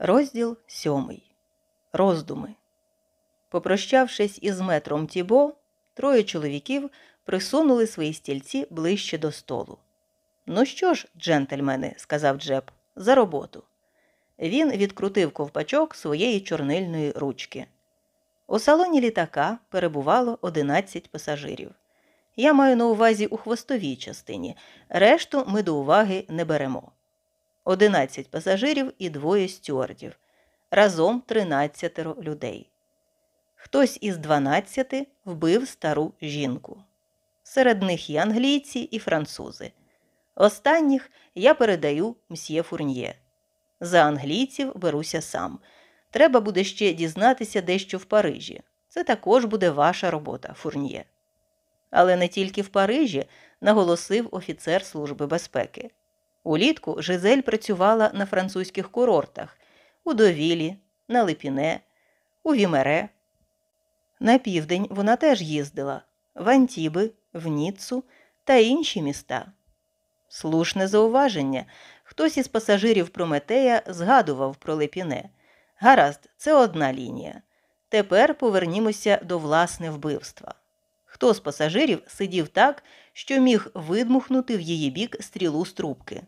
Розділ сьомий. Роздуми. Попрощавшись із метром Тібо, троє чоловіків присунули свої стільці ближче до столу. Ну що ж, джентльмени, сказав Джеб, за роботу. Він відкрутив ковпачок своєї чорнильної ручки. У салоні літака перебувало 11 пасажирів. Я маю на увазі у хвостовій частині, решту ми до уваги не беремо. 11 пасажирів і двоє стюардів. Разом 13 людей. Хтось із 12 вбив стару жінку. Серед них і англійці, і французи. Останніх я передаю мсьє Фурньє. За англійців беруся сам. Треба буде ще дізнатися дещо в Парижі. Це також буде ваша робота, Фурньє. Але не тільки в Парижі, наголосив офіцер Служби безпеки. Улітку Жизель працювала на французьких курортах у Довілі, на Липіне, у Вімере. На південь вона теж їздила в Антіби, в Ніццу та інші міста. Слушне зауваження. Хтось із пасажирів Прометея згадував про Липіне. Гаразд, це одна лінія. Тепер повернімося до власне вбивства. Хто з пасажирів сидів так, що міг видмухнути в її бік стрілу з трубки?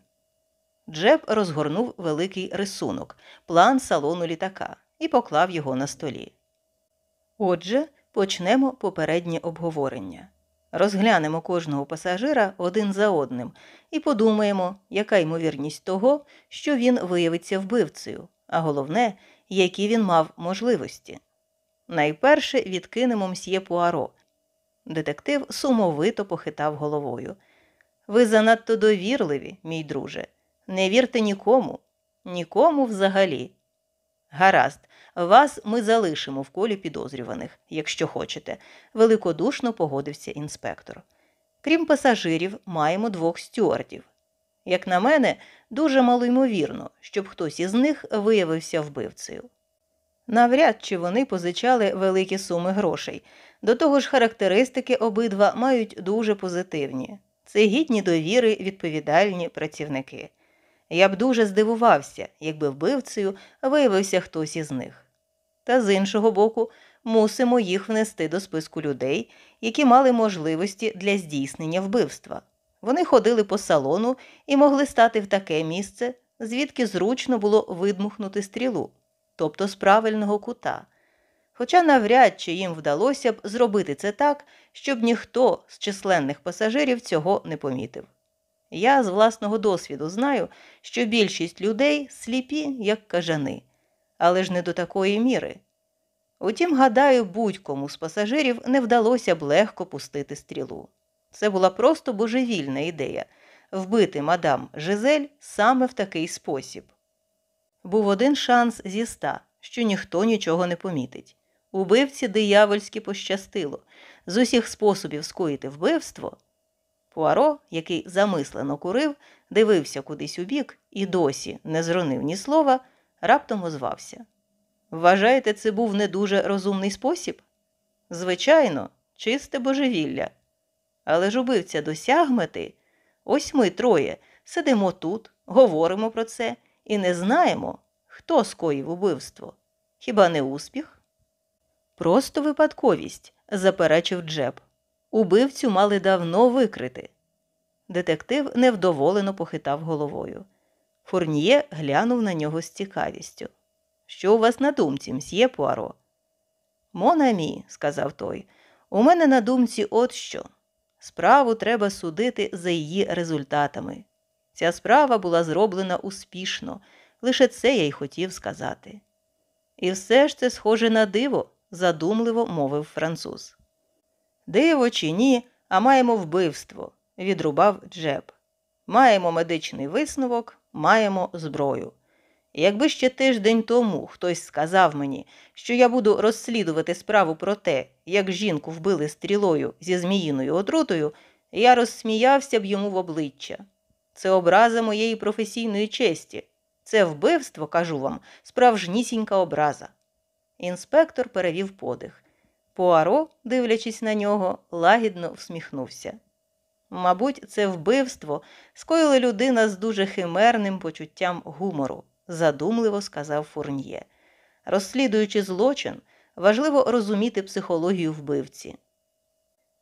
Джеб розгорнув великий рисунок, план салону літака, і поклав його на столі. Отже, почнемо попереднє обговорення. Розглянемо кожного пасажира один за одним і подумаємо, яка ймовірність того, що він виявиться вбивцею, а головне, які він мав можливості. Найперше відкинемо мсьє Пуаро. Детектив сумовито похитав головою. Ви занадто довірливі, мій друже. Не вірте нікому, нікому взагалі. Гаразд, вас ми залишимо в колі підозрюваних, якщо хочете, великодушно погодився інспектор. Крім пасажирів, маємо двох стюардів. Як на мене, дуже малоймовірно, щоб хтось із них виявився вбивцею. Навряд чи вони позичали великі суми грошей. До того ж, характеристики обидва мають дуже позитивні. Це гідні довіри відповідальні працівники. Я б дуже здивувався, якби вбивцею виявився хтось із них. Та з іншого боку, мусимо їх внести до списку людей, які мали можливості для здійснення вбивства. Вони ходили по салону і могли стати в таке місце, звідки зручно було видмухнути стрілу, тобто з правильного кута. Хоча навряд чи їм вдалося б зробити це так, щоб ніхто з численних пасажирів цього не помітив. Я з власного досвіду знаю, що більшість людей сліпі, як кажани, але ж не до такої міри. Утім, гадаю, будь-кому з пасажирів не вдалося б легко пустити стрілу. Це була просто божевільна ідея вбити мадам Жизель саме в такий спосіб. Був один шанс зі ста, що ніхто нічого не помітить. Убивці диявольськи пощастило з усіх способів скоїти вбивство. Пуаро, який замислено курив, дивився кудись у бік і досі не зронив ні слова, раптом озвався. Вважаєте, це був не дуже розумний спосіб? Звичайно, чисте божевілля. Але ж убивця досяг мети. Ось ми троє сидимо тут, говоримо про це і не знаємо, хто скоїв убивство. Хіба не успіх? Просто випадковість, заперечив Джеб. Убивцю мали давно викрити. Детектив невдоволено похитав головою. Фурніє глянув на нього з цікавістю. Що у вас на думці, мсьє Пуаро? Монамі, сказав той, у мене на думці от що. Справу треба судити за її результатами. Ця справа була зроблена успішно, лише це я й хотів сказати. І все ж це схоже на диво, задумливо мовив француз. Диво чи ні, а маємо вбивство, відрубав Джеб. Маємо медичний висновок, маємо зброю. Якби ще тиждень тому хтось сказав мені, що я буду розслідувати справу про те, як жінку вбили стрілою зі зміїною отрутою, я розсміявся б йому в обличчя. Це образа моєї професійної честі. Це вбивство, кажу вам, справжнісінька образа. Інспектор перевів подих. Пуаро, дивлячись на нього, лагідно всміхнувся. Мабуть, це вбивство скоїла людина з дуже химерним почуттям гумору, задумливо сказав Фурньє. Розслідуючи злочин, важливо розуміти психологію вбивці.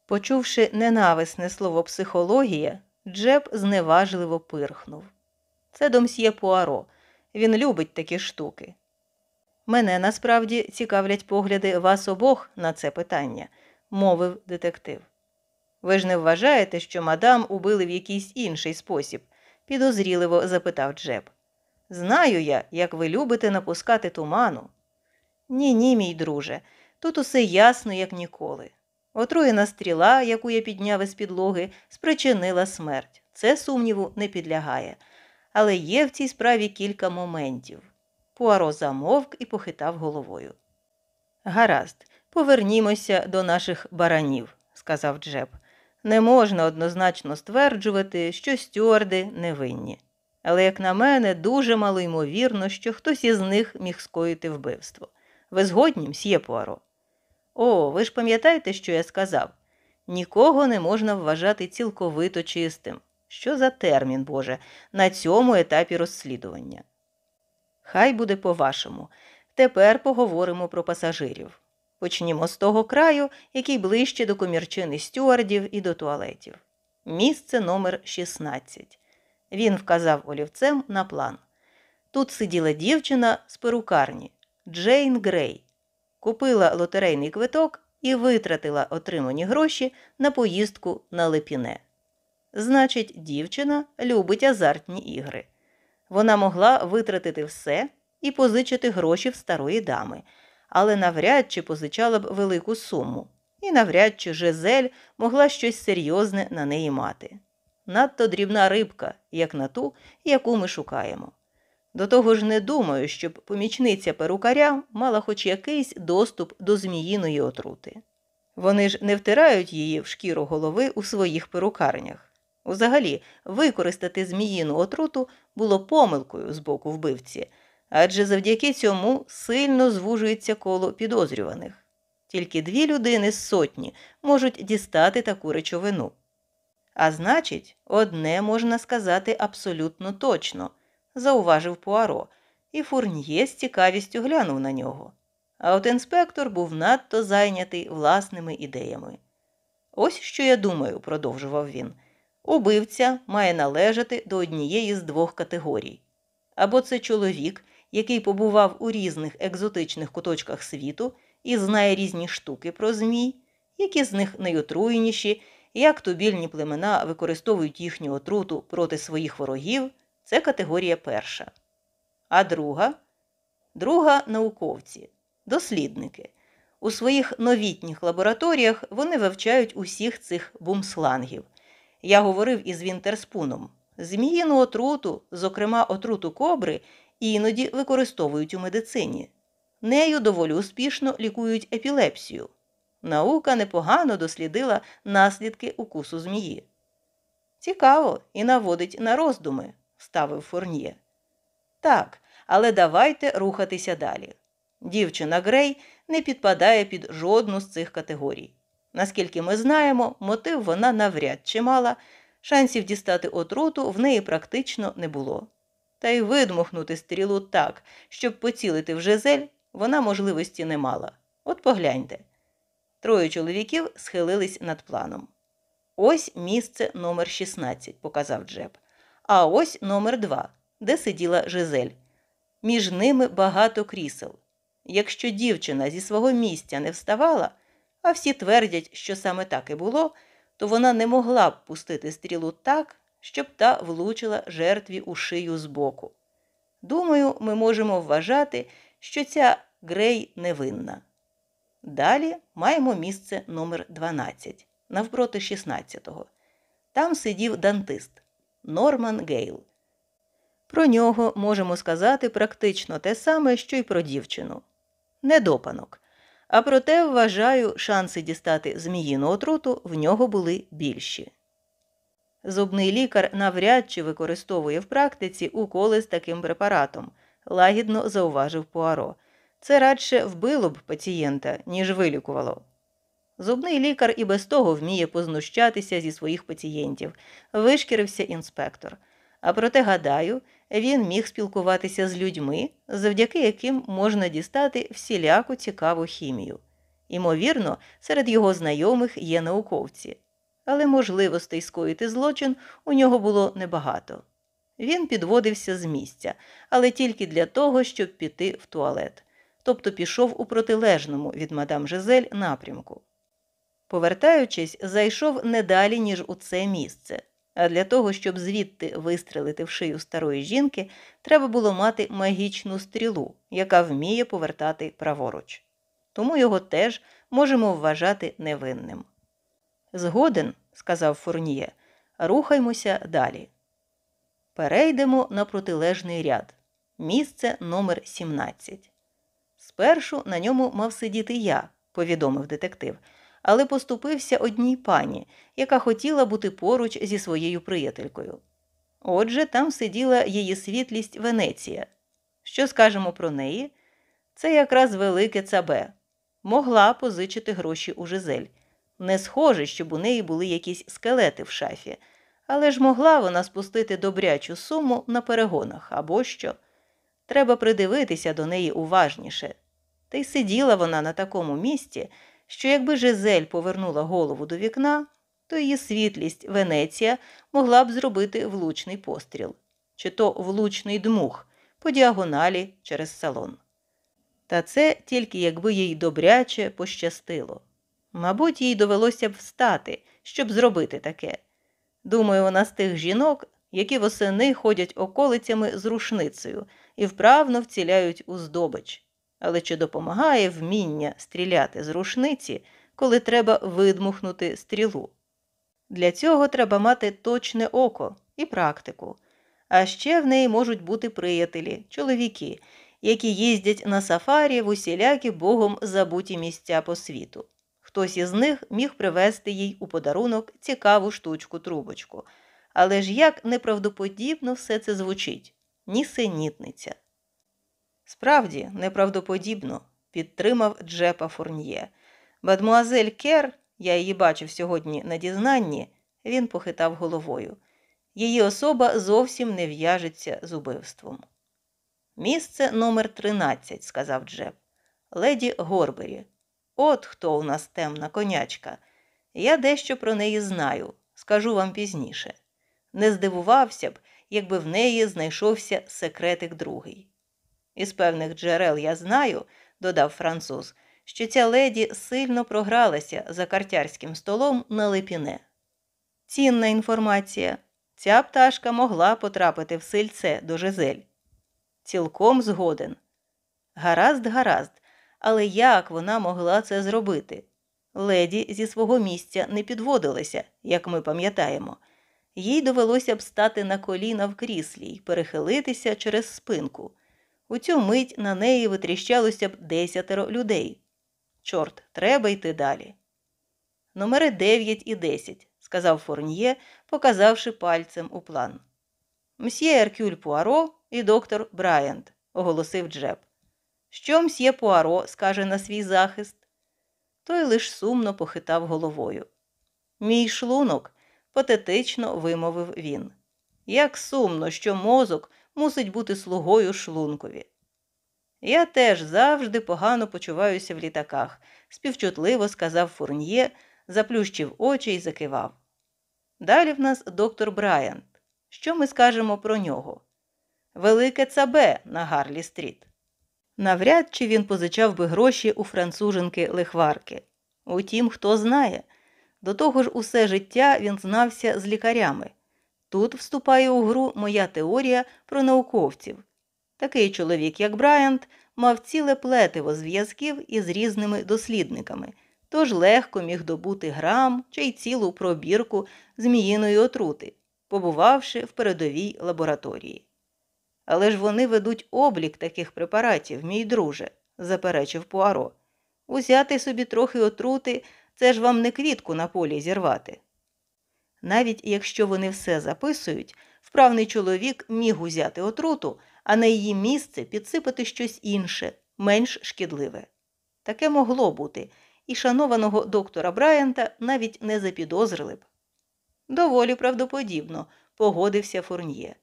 Почувши ненависне слово психологія, Джеб зневажливо пирхнув. Це домсьє Пуаро. Він любить такі штуки. Мене насправді цікавлять погляди вас обох на це питання, мовив детектив. Ви ж не вважаєте, що мадам убили в якийсь інший спосіб? підозріливо запитав Джеб. Знаю я, як ви любите напускати туману. Ні, ні, мій друже, тут усе ясно, як ніколи. Отруєна стріла, яку я підняв із підлоги, спричинила смерть. Це сумніву не підлягає. Але є в цій справі кілька моментів. Пуаро замовк і похитав головою. Гаразд, повернімося до наших баранів, сказав Джеб. Не можна однозначно стверджувати, що стюарди невинні. Але, як на мене, дуже малоймовірно, що хтось із них міг скоїти вбивство. Ви згодні, мсьє Пуаро? О, ви ж пам'ятаєте, що я сказав? Нікого не можна вважати цілковито чистим. Що за термін, Боже, на цьому етапі розслідування? Хай буде по-вашому. Тепер поговоримо про пасажирів. Почнімо з того краю, який ближче до комірчини стюардів і до туалетів. Місце номер 16. Він вказав олівцем на план. Тут сиділа дівчина з перукарні Джейн Грей, купила лотерейний квиток і витратила отримані гроші на поїздку на Лепіне. Значить, дівчина любить азартні ігри. Вона могла витратити все і позичити гроші в старої дами, але навряд чи позичала б велику суму, і навряд чи Жизель могла щось серйозне на неї мати. Надто дрібна рибка, як на ту, яку ми шукаємо. До того ж, не думаю, щоб помічниця перукаря мала хоч якийсь доступ до зміїної отрути. Вони ж не втирають її в шкіру голови у своїх перукарнях. Взагалі, використати зміїну отруту було помилкою з боку вбивці, адже завдяки цьому сильно звужується коло підозрюваних. Тільки дві людини з сотні можуть дістати таку речовину. А значить, одне можна сказати абсолютно точно, зауважив Пуаро, і Фурньє з цікавістю глянув на нього. А от інспектор був надто зайнятий власними ідеями. Ось що я думаю, продовжував він. Убивця має належати до однієї з двох категорій. Або це чоловік, який побував у різних екзотичних куточках світу і знає різні штуки про змій, які з них найотруєніші, як тубільні племена використовують їхню отруту проти своїх ворогів, це категорія перша. А друга друга науковці, дослідники. У своїх новітніх лабораторіях вони вивчають усіх цих бумслангів. Я говорив із Вінтерспуном. Зміїну отруту, зокрема отруту кобри, іноді використовують у медицині. Нею доволі успішно лікують епілепсію. Наука непогано дослідила наслідки укусу змії. Цікаво і наводить на роздуми, ставив Форньє. Так, але давайте рухатися далі. Дівчина Грей не підпадає під жодну з цих категорій. Наскільки ми знаємо, мотив вона навряд чи мала, шансів дістати отруту в неї практично не було. Та й видмухнути стрілу так, щоб поцілити в Жизель, вона можливості не мала. От погляньте. Троє чоловіків схилились над планом. Ось місце номер 16, показав Джеб. А ось номер 2, де сиділа Жизель. Між ними багато крісел. Якщо дівчина зі свого місця не вставала, а всі твердять, що саме так і було, то вона не могла б пустити стрілу так, щоб та влучила жертві у шию збоку. Думаю, ми можемо вважати, що ця грей невинна. Далі маємо місце номер 12 навпроти 16-го. Там сидів дантист Норман Гейл. Про нього можемо сказати практично те саме, що й про дівчину. Недопанок. А проте, вважаю, шанси дістати зміїну отруту в нього були більші. Зубний лікар навряд чи використовує в практиці уколи з таким препаратом, лагідно зауважив Пуаро. Це радше вбило б пацієнта, ніж вилікувало. Зубний лікар і без того вміє познущатися зі своїх пацієнтів, вишкірився інспектор. А проте, гадаю, він міг спілкуватися з людьми, завдяки яким можна дістати всіляку цікаву хімію. Імовірно, серед його знайомих є науковці, але можливостей скоїти злочин у нього було небагато. Він підводився з місця, але тільки для того, щоб піти в туалет, тобто пішов у протилежному від мадам Жизель напрямку. Повертаючись, зайшов не далі, ніж у це місце, а для того, щоб звідти вистрелити в шию старої жінки, треба було мати магічну стрілу, яка вміє повертати праворуч. Тому його теж можемо вважати невинним. Згоден, сказав Фурніє, рухаймося далі. Перейдемо на протилежний ряд. Місце номер 17. Спершу на ньому мав сидіти я, повідомив детектив, але поступився одній пані, яка хотіла бути поруч зі своєю приятелькою. Отже, там сиділа її світлість Венеція. Що скажемо про неї? Це якраз велике цабе. Могла позичити гроші у Жизель. Не схоже, щоб у неї були якісь скелети в шафі, але ж могла вона спустити добрячу суму на перегонах або що. Треба придивитися до неї уважніше. Та й сиділа вона на такому місці, що якби Жизель повернула голову до вікна, то її світлість Венеція могла б зробити влучний постріл, чи то влучний дмух по діагоналі через салон. Та це тільки якби їй добряче пощастило. Мабуть, їй довелося б встати, щоб зробити таке. Думаю, вона з тих жінок, які восени ходять околицями з рушницею і вправно вціляють у здобич. Але чи допомагає вміння стріляти з рушниці, коли треба видмухнути стрілу? Для цього треба мати точне око і практику. А ще в неї можуть бути приятелі, чоловіки, які їздять на сафарі в усілякі богом забуті місця по світу. Хтось із них міг привезти їй у подарунок цікаву штучку трубочку. Але ж як неправдоподібно все це звучить нісенітниця. Справді, неправдоподібно, підтримав Джеппа Фурньє. Мадмуазель Кер, я її бачив сьогодні на дізнанні, він похитав головою. Її особа зовсім не в'яжеться з убивством. Місце номер 13, сказав Джепп. Леді Горбері. От хто у нас темна конячка. Я дещо про неї знаю, скажу вам пізніше. Не здивувався б, якби в неї знайшовся секретик другий. Із певних джерел я знаю, додав француз, що ця леді сильно програлася за картярським столом на липіне. Цінна інформація. Ця пташка могла потрапити в сильце до Жизель. Цілком згоден. Гаразд, гаразд, але як вона могла це зробити? Леді зі свого місця не підводилася, як ми пам'ятаємо. Їй довелося б стати на коліна в кріслі й перехилитися через спинку. У цю мить на неї витріщалося б десятеро людей. Чорт, треба йти далі. Номери 9 і 10, сказав Форньє, показавши пальцем у план. Мсьє Еркюль Пуаро і доктор Брайант, оголосив Джеб. Що мсьє Пуаро скаже на свій захист? Той лиш сумно похитав головою. Мій шлунок, патетично вимовив він. Як сумно, що мозок мусить бути слугою шлункові. Я теж завжди погано почуваюся в літаках, співчутливо сказав Фурньє, заплющив очі і закивав. Далі в нас доктор Брайант. Що ми скажемо про нього? Велике цабе на Гарлі стріт. Навряд чи він позичав би гроші у француженки лихварки. Утім, хто знає. До того ж, усе життя він знався з лікарями. Тут вступає у гру моя теорія про науковців. Такий чоловік, як Брайант, мав ціле плетиво зв'язків із різними дослідниками, тож легко міг добути грам чи й цілу пробірку зміїної отрути, побувавши в передовій лабораторії. Але ж вони ведуть облік таких препаратів, мій друже, заперечив Пуаро. Узяти собі трохи отрути це ж вам не квітку на полі зірвати. Навіть якщо вони все записують, вправний чоловік міг узяти отруту, а на її місце підсипати щось інше, менш шкідливе. Таке могло бути, і шанованого доктора Брайанта навіть не запідозрили б. Доволі правдоподібно, погодився Фурньє.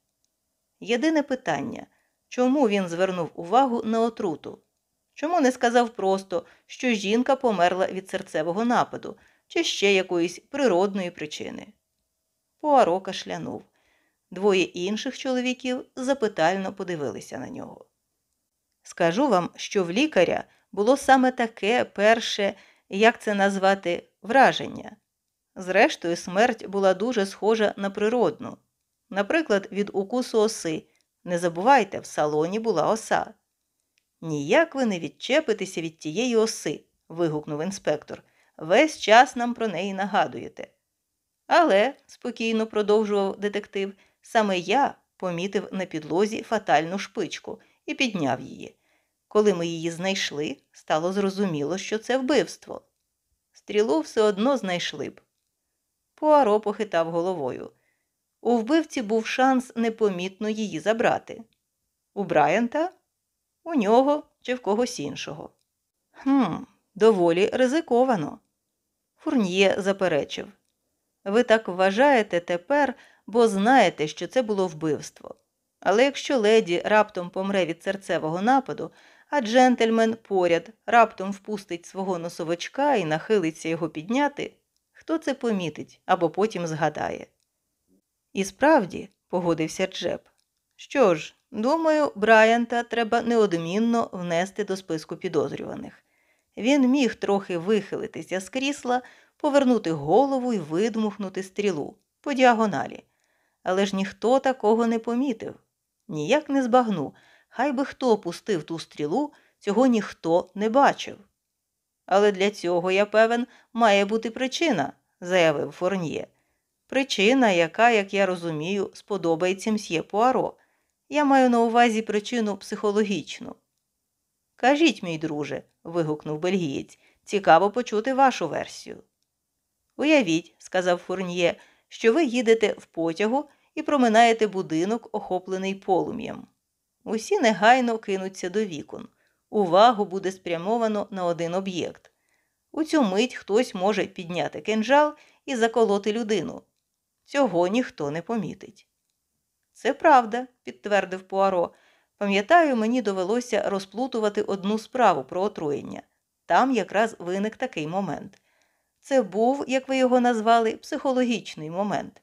Єдине питання чому він звернув увагу на отруту? Чому не сказав просто, що жінка померла від серцевого нападу чи ще якоїсь природної причини? Пуаро кашлянув. Двоє інших чоловіків запитально подивилися на нього. Скажу вам, що в лікаря було саме таке перше, як це назвати, враження. Зрештою, смерть була дуже схожа на природну. Наприклад, від укусу оси. Не забувайте, в салоні була оса. Ніяк ви не відчепитеся від тієї оси, вигукнув інспектор. Весь час нам про неї нагадуєте. Але, спокійно продовжував детектив, саме я помітив на підлозі фатальну шпичку і підняв її. Коли ми її знайшли, стало зрозуміло, що це вбивство. Стрілу все одно знайшли б. Пуаро похитав головою. У вбивці був шанс непомітно її забрати. У Брайанта? У нього чи в когось іншого. Хм, доволі ризиковано. Фурньє заперечив. Ви так вважаєте тепер, бо знаєте, що це було вбивство. Але якщо леді раптом помре від серцевого нападу, а джентльмен поряд раптом впустить свого носовичка і нахилиться його підняти, хто це помітить або потім згадає. І справді, погодився Джеб. Що ж, думаю, Брайанта треба неодмінно внести до списку підозрюваних. Він міг трохи вихилитися з крісла, повернути голову і видмухнути стрілу по діагоналі. Але ж ніхто такого не помітив, ніяк не збагнув, хай би хто пустив ту стрілу, цього ніхто не бачив. Але для цього, я певен, має бути причина, заявив Форньє. Причина, яка, як я розумію, сподобається мсьє Пуаро. Я маю на увазі причину психологічну. Кажіть, мій друже, вигукнув бельгієць, цікаво почути вашу версію. Уявіть, сказав Фурньє, що ви їдете в потягу і проминаєте будинок, охоплений полум'ям. Усі негайно кинуться до вікон. Увагу буде спрямовано на один об'єкт. У цю мить хтось може підняти кинжал і заколоти людину. Цього ніхто не помітить. Це правда, підтвердив Пуаро. Пам'ятаю, мені довелося розплутувати одну справу про отруєння. Там якраз виник такий момент. Це був, як ви його назвали, психологічний момент.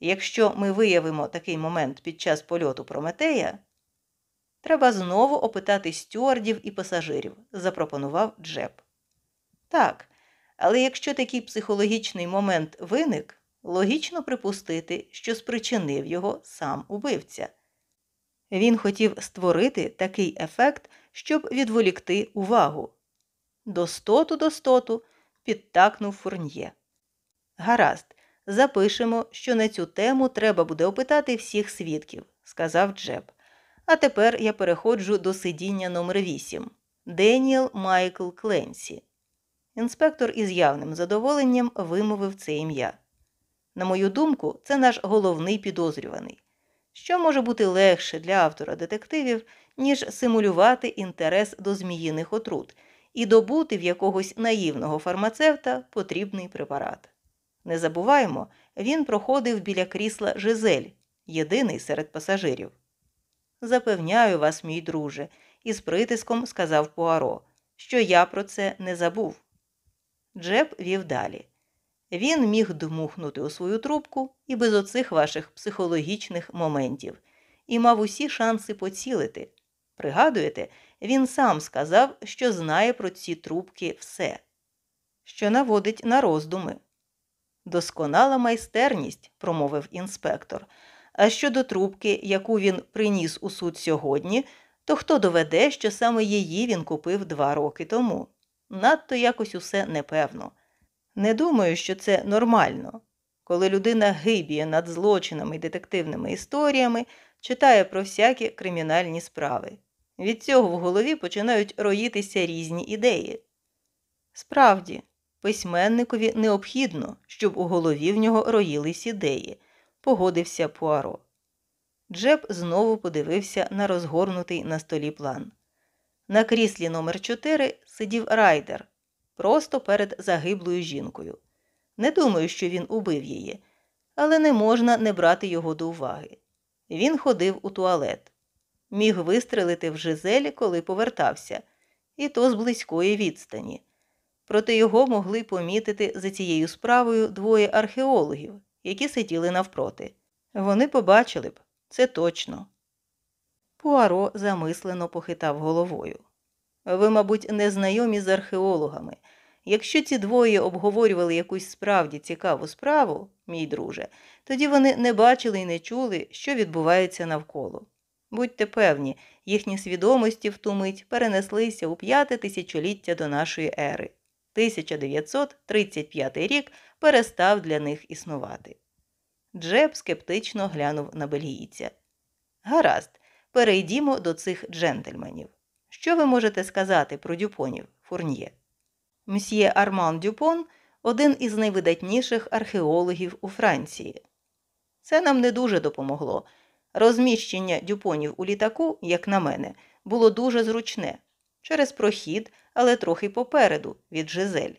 Якщо ми виявимо такий момент під час польоту Прометея, треба знову опитати стюардів і пасажирів, запропонував Джеб. Так, але якщо такий психологічний момент виник, логічно припустити, що спричинив його сам убивця. Він хотів створити такий ефект, щоб відволікти увагу. Достоту достоту підтакнув фурньє. Гаразд, запишемо, що на цю тему треба буде опитати всіх свідків, сказав Джеб. А тепер я переходжу до сидіння номер 8 Деніел Майкл Кленсі. Інспектор із явним задоволенням вимовив це ім'я. На мою думку, це наш головний підозрюваний. Що може бути легше для автора детективів, ніж симулювати інтерес до зміїних отрут і добути в якогось наївного фармацевта потрібний препарат? Не забуваємо, він проходив біля крісла Жизель, єдиний серед пасажирів. Запевняю вас, мій друже, із притиском сказав Пуаро, що я про це не забув. Джеб вів далі. Він міг дмухнути у свою трубку і без оцих ваших психологічних моментів, і мав усі шанси поцілити. Пригадуєте, він сам сказав, що знає про ці трубки все, що наводить на роздуми. Досконала майстерність, промовив інспектор. А щодо трубки, яку він приніс у суд сьогодні, то хто доведе, що саме її він купив два роки тому? Надто якось усе непевно. Не думаю, що це нормально. Коли людина гибіє над злочинами і детективними історіями, читає про всякі кримінальні справи. Від цього в голові починають роїтися різні ідеї. Справді, письменникові необхідно, щоб у голові в нього роїлись ідеї, погодився Пуаро. Джеб знову подивився на розгорнутий на столі план. На кріслі номер 4 сидів райдер просто перед загиблою жінкою. Не думаю, що він убив її, але не можна не брати його до уваги. Він ходив у туалет. Міг вистрелити в Жизелі, коли повертався, і то з близької відстані. Проте його могли помітити за цією справою двоє археологів, які сиділи навпроти. Вони побачили б, це точно. Пуаро замислено похитав головою. Ви, мабуть, не знайомі з археологами. Якщо ці двоє обговорювали якусь справді цікаву справу, мій друже, тоді вони не бачили і не чули, що відбувається навколо. Будьте певні, їхні свідомості в ту мить перенеслися у п'яте тисячоліття до нашої ери. 1935 рік перестав для них існувати. Джеб скептично глянув на бельгійця. Гаразд, перейдімо до цих джентльменів. Що ви можете сказати про дюпонів, фурньє? Мсьє Арман Дюпон один із найвидатніших археологів у Франції. Це нам не дуже допомогло. Розміщення дюпонів у літаку, як на мене, було дуже зручне через прохід, але трохи попереду від Жизель.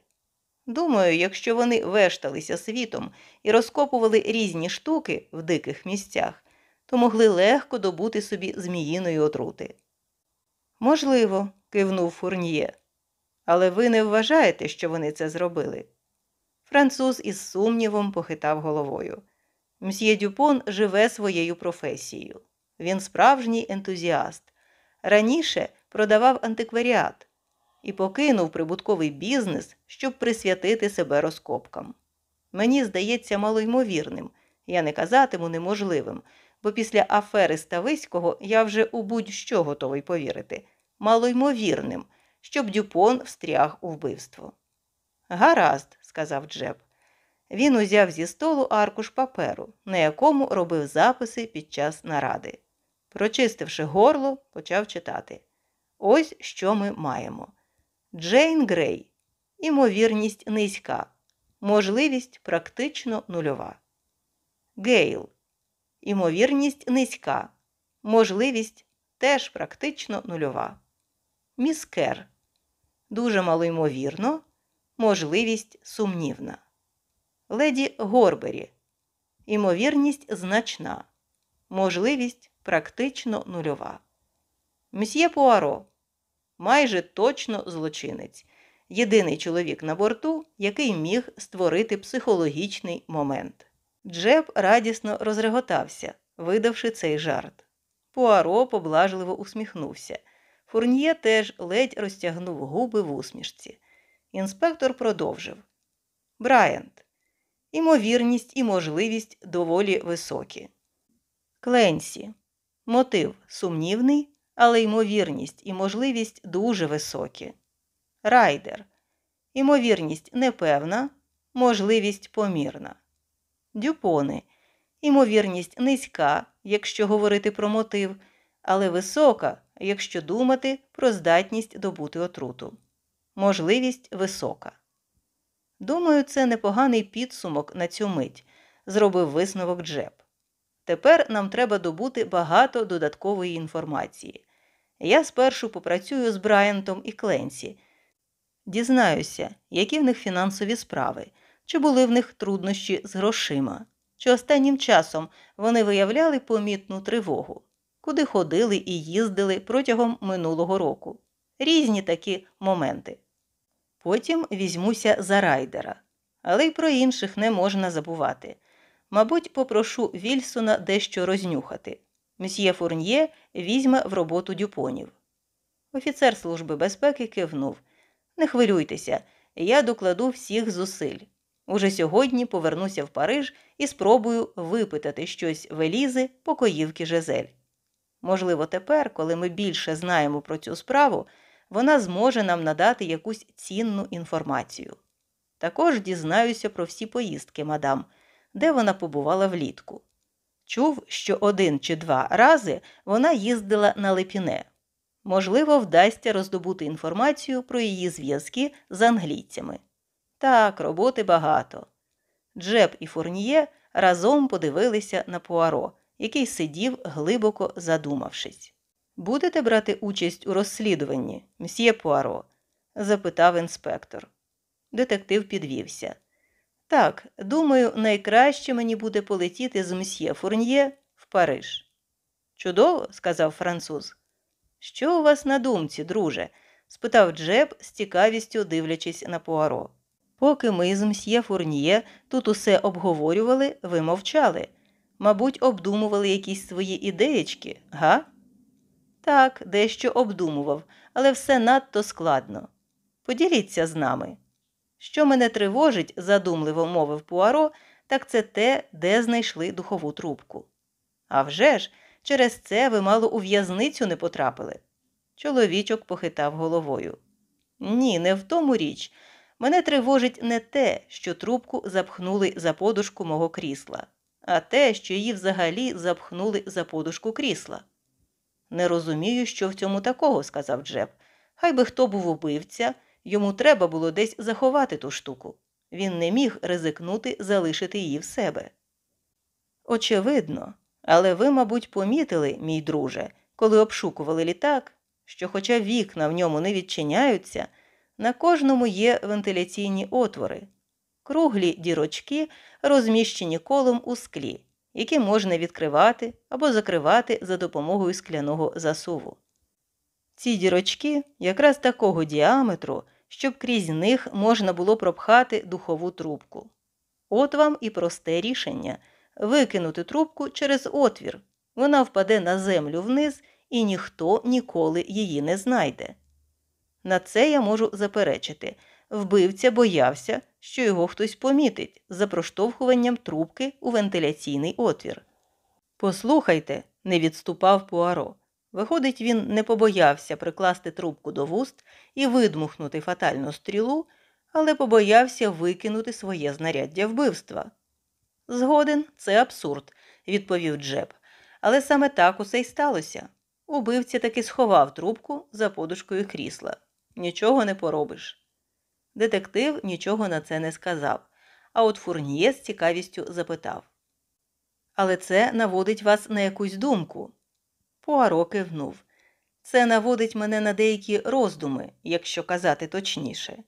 Думаю, якщо вони вешталися світом і розкопували різні штуки в диких місцях, то могли легко добути собі зміїної отрути. Можливо, кивнув Фурньє. Але ви не вважаєте, що вони це зробили? Француз із сумнівом похитав головою. Мсьє Дюпон живе своєю професією. Він справжній ентузіаст. Раніше продавав антикваріат і покинув прибутковий бізнес, щоб присвятити себе розкопкам. Мені здається малоймовірним, я не казатиму неможливим, бо після афери Стависького я вже у будь-що готовий повірити, малоймовірним, щоб Дюпон встряг у вбивство. Гаразд, сказав Джеб. Він узяв зі столу аркуш паперу, на якому робив записи під час наради. Прочистивши горло, почав читати. Ось що ми маємо. Джейн Грей. Імовірність низька. Можливість практично нульова. Гейл. Імовірність низька. Можливість теж практично нульова. Міскер. Дуже малоймовірно. Можливість сумнівна. Леді Горбері. Імовірність значна. Можливість практично нульова. Мсьє Пуаро. Майже точно злочинець. Єдиний чоловік на борту, який міг створити психологічний момент. Джеб радісно розреготався, видавши цей жарт. Пуаро поблажливо усміхнувся. Фурньє теж ледь розтягнув губи в усмішці. Інспектор продовжив Брайант. Імовірність і можливість доволі високі. Кленсі. Мотив сумнівний, але ймовірність і можливість дуже високі. Райдер. Імовірність непевна, можливість помірна. Дюпони. Імовірність низька, якщо говорити про мотив, але висока, якщо думати про здатність добути отруту. Можливість висока. Думаю, це непоганий підсумок на цю мить, зробив висновок Джеб. Тепер нам треба добути багато додаткової інформації. Я спершу попрацюю з Брайантом і Кленсі. Дізнаюся, які в них фінансові справи, чи були в них труднощі з грошима, чи останнім часом вони виявляли помітну тривогу, куди ходили і їздили протягом минулого року. Різні такі моменти. Потім візьмуся за райдера, але й про інших не можна забувати. Мабуть, попрошу Вільсона дещо рознюхати. Мсьє Фурньє візьме в роботу дюпонів. Офіцер Служби безпеки кивнув Не хвилюйтеся, я докладу всіх зусиль. Уже сьогодні повернуся в Париж і спробую випитати щось в Елізи покоївки Жизель. Можливо, тепер, коли ми більше знаємо про цю справу, вона зможе нам надати якусь цінну інформацію. Також дізнаюся про всі поїздки, мадам, де вона побувала влітку. Чув, що один чи два рази вона їздила на лепіне. Можливо, вдасться роздобути інформацію про її зв'язки з англійцями. Так, роботи багато. Джеб і Фурніє разом подивилися на Пуаро, який сидів, глибоко задумавшись. Будете брати участь у розслідуванні, мсьє Пуаро? запитав інспектор. Детектив підвівся. Так, думаю, найкраще мені буде полетіти з мсьє Фурньє в Париж. Чудово, сказав француз. Що у вас на думці, друже? спитав Джепп з цікавістю дивлячись на Пуаро. Поки ми з мсьє Фурніє тут усе обговорювали, ви мовчали. Мабуть, обдумували якісь свої ідеєчки, га? Так, дещо обдумував, але все надто складно. Поділіться з нами. Що мене тривожить, задумливо мовив Пуаро, так це те, де знайшли духову трубку. А вже ж, через це ви мало у в'язницю не потрапили. Чоловічок похитав головою. Ні, не в тому річ. Мене тривожить не те, що трубку запхнули за подушку мого крісла, а те, що її взагалі запхнули за подушку крісла. Не розумію, що в цьому такого, сказав Джеб. Хай би хто був убивця, йому треба було десь заховати ту штуку. Він не міг ризикнути залишити її в себе. Очевидно, але ви, мабуть, помітили, мій друже, коли обшукували літак, що, хоча вікна в ньому не відчиняються, на кожному є вентиляційні отвори, круглі дірочки, розміщені колом у склі, які можна відкривати або закривати за допомогою скляного засуву. Ці дірочки якраз такого діаметру, щоб крізь них можна було пропхати духову трубку. От вам і просте рішення викинути трубку через отвір. Вона впаде на землю вниз, і ніхто ніколи її не знайде. На це я можу заперечити. Вбивця боявся, що його хтось помітить за проштовхуванням трубки у вентиляційний отвір. Послухайте, не відступав Пуаро. Виходить, він не побоявся прикласти трубку до вуст і видмухнути фатальну стрілу, але побоявся викинути своє знаряддя вбивства. Згоден, це абсурд, відповів Джеб. Але саме так усе й сталося. Убивця таки сховав трубку за подушкою крісла. Нічого не поробиш. Детектив нічого на це не сказав, а от Фурніє з цікавістю запитав. Але це наводить вас на якусь думку. Пуаро кивнув. Це наводить мене на деякі роздуми, якщо казати точніше.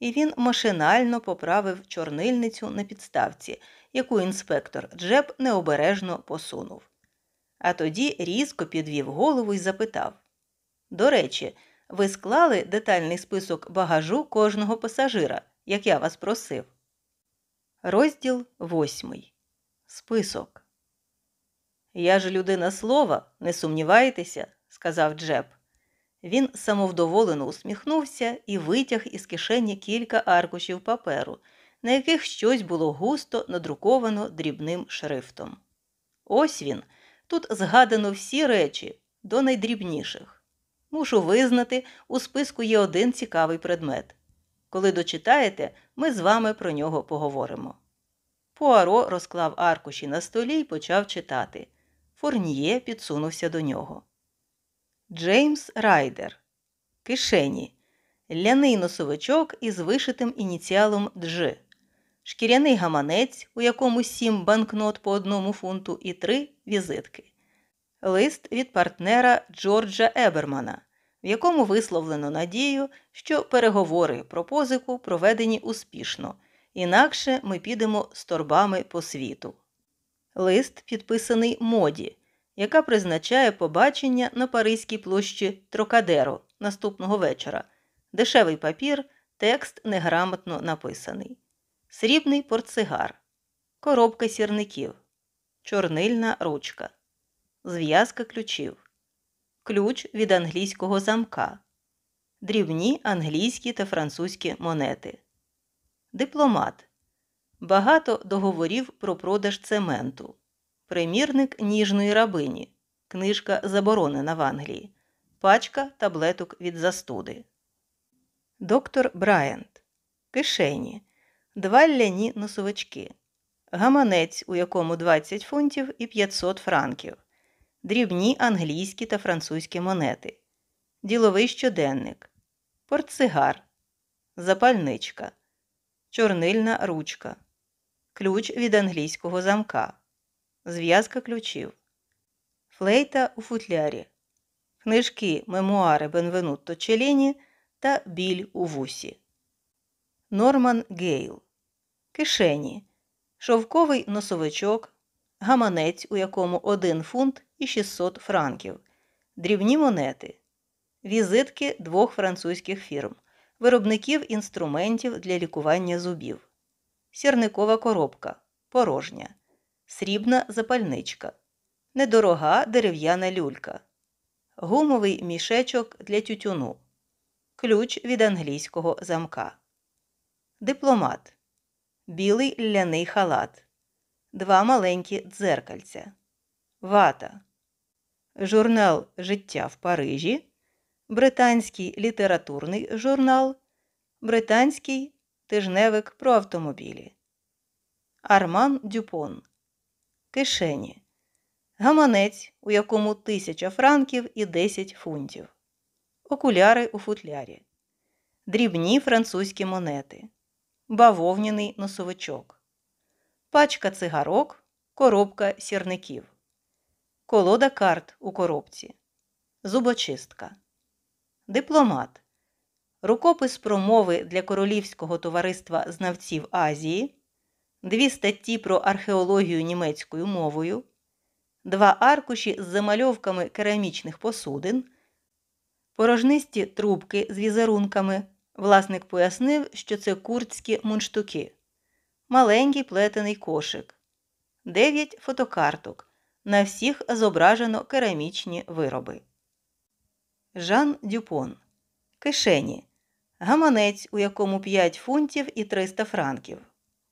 І він машинально поправив чорнильницю на підставці, яку інспектор Джеб необережно посунув. А тоді різко підвів голову і запитав До речі, ви склали детальний список багажу кожного пасажира, як я вас просив. Розділ восьмий. Список. Я ж людина слова, не сумнівайтеся, сказав Джеб. Він самовдоволено усміхнувся і витяг із кишені кілька аркушів паперу, на яких щось було густо надруковано дрібним шрифтом. Ось він. Тут згадано всі речі до найдрібніших. Мушу визнати, у списку є один цікавий предмет. Коли дочитаєте, ми з вами про нього поговоримо. Пуаро розклав аркуші на столі і почав читати. Фурньє підсунувся до нього. Джеймс Райдер. Кишені. Ляний носовичок із вишитим ініціалом Дж. Шкіряний гаманець, у якому сім банкнот по одному фунту і три візитки. Лист від партнера Джорджа Ельбермана, в якому висловлено надію, що переговори про позику проведені успішно, інакше ми підемо з торбами по світу. Лист підписаний моді, яка призначає побачення на Паризькій площі Трокадеро наступного вечора. Дешевий папір, текст неграмотно написаний. Срібний портсигар, коробка сірників, чорнильна ручка, зв'язка ключів, ключ від англійського замка, дрібні англійські та французькі монети, дипломат, багато договорів про продаж цементу, примірник ніжної рабині, книжка заборонена в Англії, пачка таблеток від застуди. Доктор Брайант. Кишені. Два ляні носовички. Гаманець, у якому 20 фунтів і 500 франків. Дрібні англійські та французькі монети. Діловий щоденник. Портсигар. Запальничка. Чорнильна ручка ключ від англійського замка, зв'язка ключів, флейта у футлярі, книжки Мемуари Бенвенутто Челіні та Біль у вусі, Норман Гейл, кишені, шовковий носовичок, гаманець, у якому один фунт і 600 франків, дрібні монети, візитки двох французьких фірм, виробників інструментів для лікування зубів, сірникова коробка, порожня, срібна запальничка, недорога дерев'яна люлька, гумовий мішечок для тютюну, ключ від англійського замка, дипломат, білий ляний халат, два маленькі дзеркальця, вата, журнал Життя в Парижі британський літературний журнал, британський тижневик про автомобілі, Арман Дюпон, Кишені, гаманець, у якому тисяча франків і 10 фунтів, окуляри у футлярі, дрібні французькі монети, бавовняний носовичок, пачка цигарок, коробка сірників, колода карт у коробці, зубочистка. Дипломат, рукопис промови для Королівського товариства знавців Азії, дві статті про археологію німецькою мовою, два аркуші з замальовками керамічних посудин, порожнисті трубки з візерунками. Власник пояснив, що це курдські мунштуки, маленький плетений кошик, дев'ять фотокарток. На всіх зображено керамічні вироби. Жан Дюпон. Кишені. Гаманець, у якому 5 фунтів і 300 франків.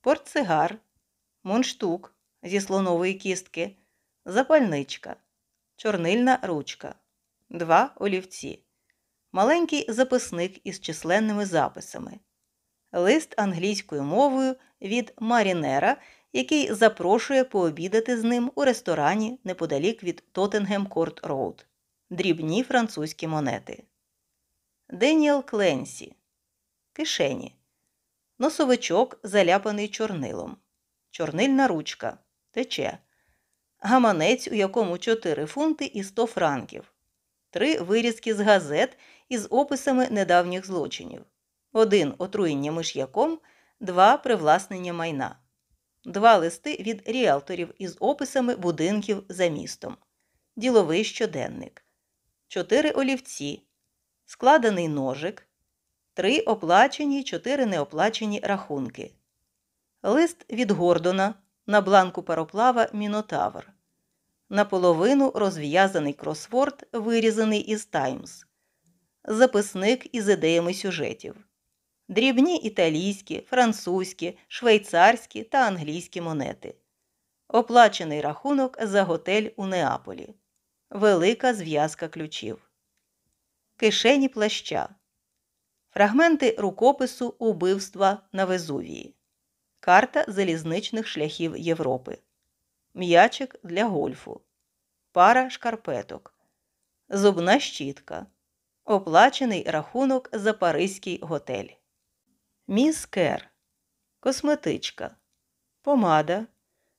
Портсигар. Мунштук зі слонової кістки. Запальничка. Чорнильна ручка. Два олівці. Маленький записник із численними записами. Лист англійською мовою від Марінера, який запрошує пообідати з ним у ресторані неподалік від Тоттенгем Корт Роуд дрібні французькі монети. Деніел Кленсі. Кишені. Носовичок, заляпаний чорнилом. Чорнильна ручка. Тече. Гаманець, у якому 4 фунти і 100 франків. Три вирізки з газет із описами недавніх злочинів. Один отруєння миш'яком, два привласнення майна. Два листи від ріалторів із описами будинків за містом. Діловий щоденник. 4 олівці, складений ножик, 3 оплачені, 4 неоплачені рахунки, лист від Гордона на бланку пароплава Мінотавр, наполовину розв'язаний кросворд, вирізаний із Таймс, записник із ідеями сюжетів, дрібні італійські, французькі, швейцарські та англійські монети, оплачений рахунок за готель у Неаполі. Велика зв'язка ключів, кишені плаща, фрагменти рукопису убивства на Везувії, карта залізничних шляхів Європи, м'ячик для гольфу, пара шкарпеток, зубна щітка, оплачений рахунок за Паризький готель, міс Кер, косметичка, помада,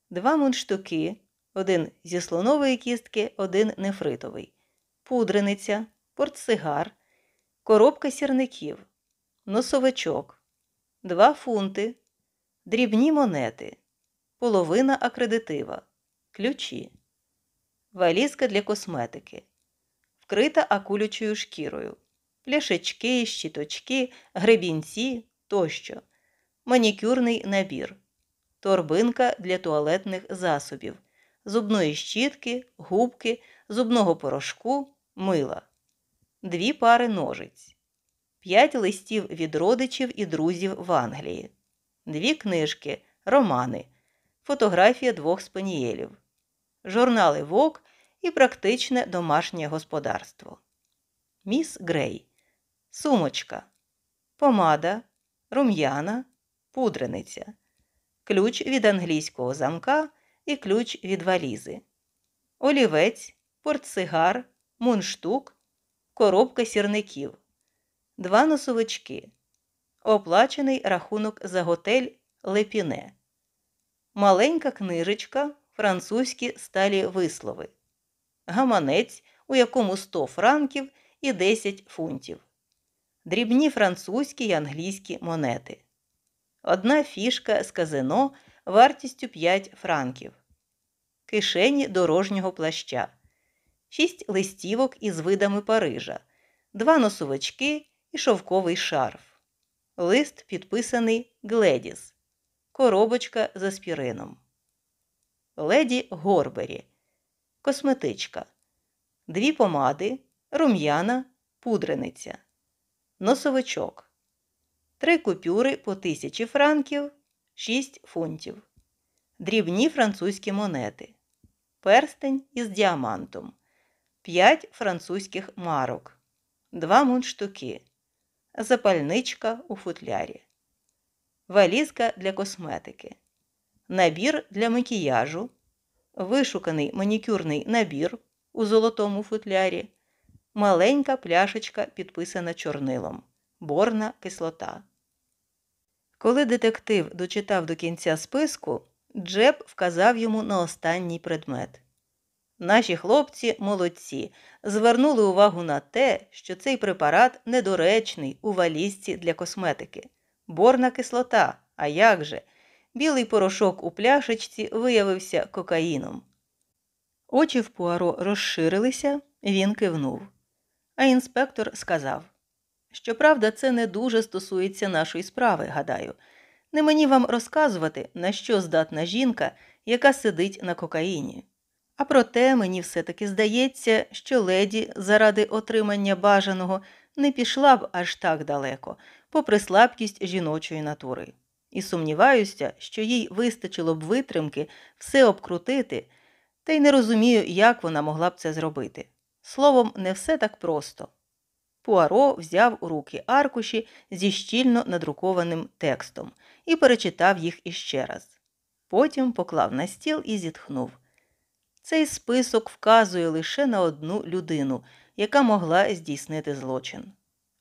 два мундштуки. Один зі слонової кістки, один нефритовий, пудрениця, портсигар, коробка сірників, носовичок, два фунти, дрібні монети, половина акредитива, ключі, валізка для косметики, вкрита акулючою шкірою, пляшечки, щіточки, гребінці тощо, манікюрний набір, торбинка для туалетних засобів. Зубної щітки, губки, зубного порошку, мила, дві пари ножиць, п'ять листів від родичів і друзів в Англії, дві книжки, романи, фотографія двох спанієлів, журнали Вок і практичне домашнє господарство. Міс Грей, сумочка, помада, рум'яна, пудрениця, ключ від англійського замка і ключ від валізи, олівець, портсигар, мунштук, коробка сірників, два носовички, оплачений рахунок за готель Лепіне, маленька книжечка, французькі сталі вислови, гаманець, у якому 100 франків і 10 фунтів, дрібні французькі й англійські монети. Одна фішка з казино вартістю 5 франків, кишені дорожнього плаща, шість листівок із видами Парижа, два носовички і шовковий шарф. Лист підписаний Гледіс, коробочка з аспірином. Леді Горбері, косметичка, дві помади, рум'яна, пудрениця, носовичок, три купюри по тисячі франків, шість фунтів, дрібні французькі монети, перстень із діамантом, п'ять французьких марок, два мундштуки, запальничка у футлярі, валізка для косметики, набір для макіяжу, вишуканий манікюрний набір у золотому футлярі, маленька пляшечка, підписана чорнилом, борна кислота. Коли детектив дочитав до кінця списку, Джеб вказав йому на останній предмет. Наші хлопці молодці, звернули увагу на те, що цей препарат недоречний у валізці для косметики. Борна кислота, а як же? Білий порошок у пляшечці виявився кокаїном. Очі в Пуаро розширилися, він кивнув. А інспектор сказав Щоправда, це не дуже стосується нашої справи, гадаю. Не мені вам розказувати, на що здатна жінка, яка сидить на кокаїні. А проте мені все-таки здається, що леді заради отримання бажаного не пішла б аж так далеко, попри слабкість жіночої натури. І сумніваюся, що їй вистачило б витримки все обкрутити, та й не розумію, як вона могла б це зробити. Словом, не все так просто. Пуаро взяв у руки аркуші зі щільно надрукованим текстом і перечитав їх іще раз. Потім поклав на стіл і зітхнув. Цей список вказує лише на одну людину, яка могла здійснити злочин.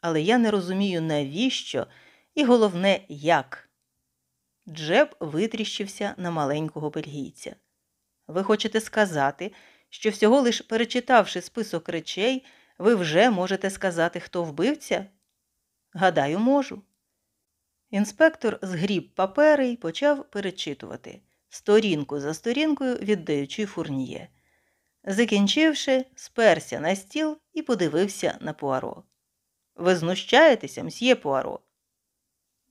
Але я не розумію, навіщо, і головне, як. Джеб витріщився на маленького бельгійця. Ви хочете сказати, що всього лиш перечитавши список речей, ви вже можете сказати, хто вбивця? Гадаю, можу. Інспектор згріб папери і почав перечитувати сторінку за сторінкою віддаючи фурніє. Закінчивши, сперся на стіл і подивився на Пуаро. Ви знущаєтеся, мсьє Пуаро?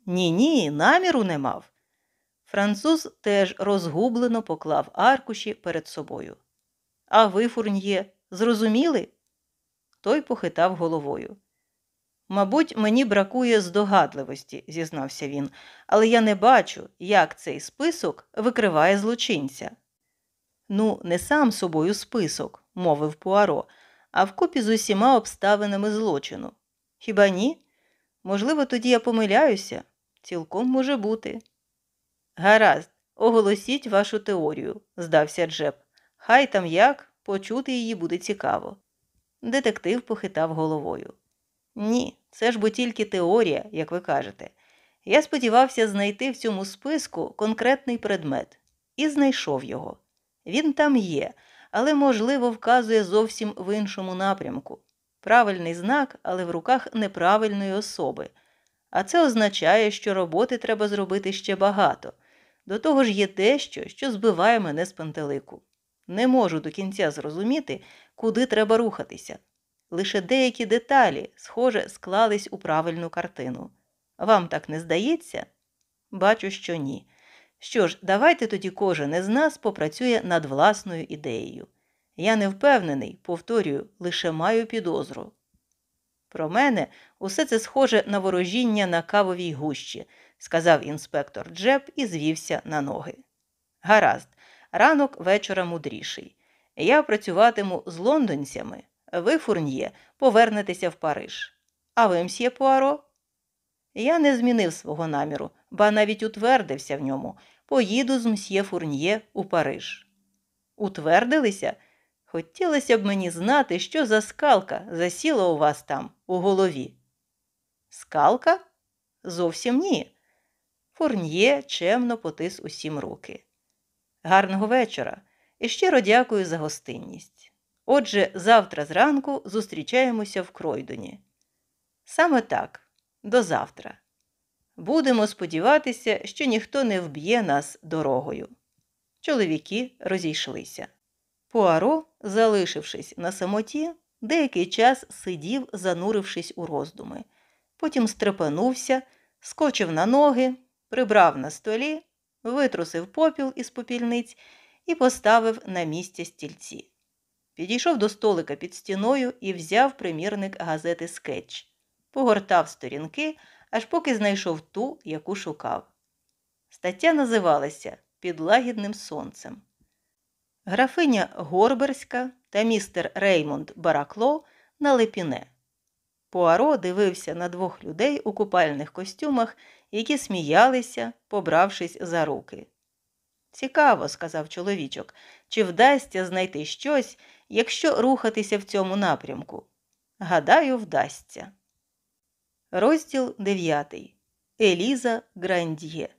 Ні, ні, наміру не мав. Француз теж розгублено поклав аркуші перед собою. А ви, фурньє, зрозуміли? Той похитав головою. Мабуть, мені бракує здогадливості, зізнався він, але я не бачу, як цей список викриває злочинця. Ну, не сам собою список, мовив Пуаро, а вкупі з усіма обставинами злочину. Хіба ні? Можливо, тоді я помиляюся, цілком може бути. Гаразд, оголосіть вашу теорію, здався Джеб. Хай там як, почути її буде цікаво. Детектив похитав головою. Ні, це ж бо тільки теорія, як ви кажете. Я сподівався знайти в цьому списку конкретний предмет і знайшов його. Він там є, але, можливо, вказує зовсім в іншому напрямку. Правильний знак, але в руках неправильної особи. А це означає, що роботи треба зробити ще багато. До того ж є дещо, що збиває мене з пантелику. Не можу до кінця зрозуміти, куди треба рухатися. Лише деякі деталі, схоже, склались у правильну картину. Вам так не здається? Бачу, що ні. Що ж, давайте тоді кожен із нас попрацює над власною ідеєю. Я не впевнений, повторюю, лише маю підозру. Про мене усе це схоже на ворожіння на кавовій гущі, сказав інспектор Джеб і звівся на ноги. Гаразд, ранок вечора мудріший. Я працюватиму з лондонцями, ви, фурньє, повернетеся в Париж. А ви, мсьє Пуаро? Я не змінив свого наміру, ба навіть утвердився в ньому. Поїду з мсьє Фурньє у Париж. Утвердилися? Хотілося б мені знати, що за скалка засіла у вас там, у голові. Скалка? Зовсім ні. Фурньє чемно потис усім руки. Гарного вечора і щиро дякую за гостинність. Отже, завтра зранку зустрічаємося в Кройдоні. Саме так, до завтра. Будемо сподіватися, що ніхто не вб'є нас дорогою. Чоловіки розійшлися. Пуаро залишившись на самоті, деякий час сидів, занурившись у роздуми. Потім стрепенувся, скочив на ноги, прибрав на столі, витрусив попіл із попільниць і поставив на місце стільці. Підійшов до столика під стіною і взяв примірник газети Скетч, погортав сторінки, аж поки знайшов ту, яку шукав. Стаття називалася Під лагідним сонцем. Графиня Горберська та містер Реймонд Баракло на лепіне. Пуаро дивився на двох людей у купальних костюмах, які сміялися, побравшись за руки. Цікаво, сказав чоловічок, чи вдасться знайти щось, якщо рухатися в цьому напрямку. Гадаю, вдасться. Розділ 9. Еліза Грандьє.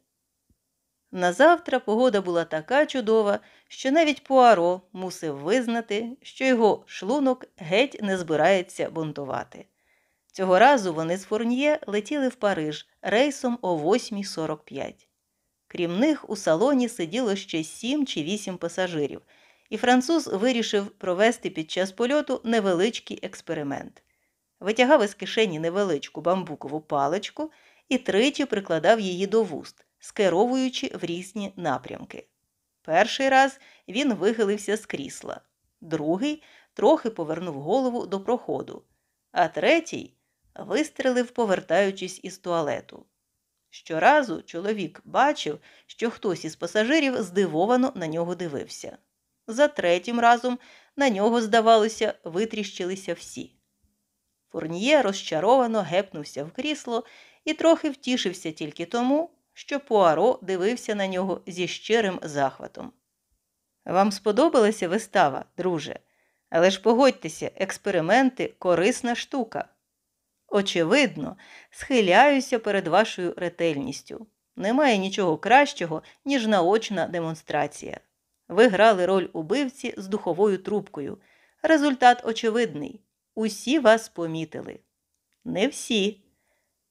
Назавтра погода була така чудова, що навіть Пуаро мусив визнати, що його шлунок геть не збирається бунтувати. Цього разу вони з Фурньє летіли в Париж рейсом о 8.45. Крім них, у салоні сиділо ще сім чи вісім пасажирів, і француз вирішив провести під час польоту невеличкий експеримент. Витягав із кишені невеличку бамбукову паличку і тричі прикладав її до вуст, скеровуючи в різні напрямки. Перший раз він вихилився з крісла, другий трохи повернув голову до проходу, а третій вистрелив, повертаючись із туалету. Щоразу чоловік бачив, що хтось із пасажирів здивовано на нього дивився. За третім разом на нього, здавалося, витріщилися всі. Фурніє розчаровано гепнувся в крісло і трохи втішився тільки тому, що Пуаро дивився на нього зі щирим захватом. Вам сподобалася вистава, друже, але ж погодьтеся, експерименти корисна штука. Очевидно, схиляюся перед вашою ретельністю. Немає нічого кращого, ніж наочна демонстрація. Ви грали роль убивці з духовою трубкою. Результат очевидний. Усі вас помітили. Не всі.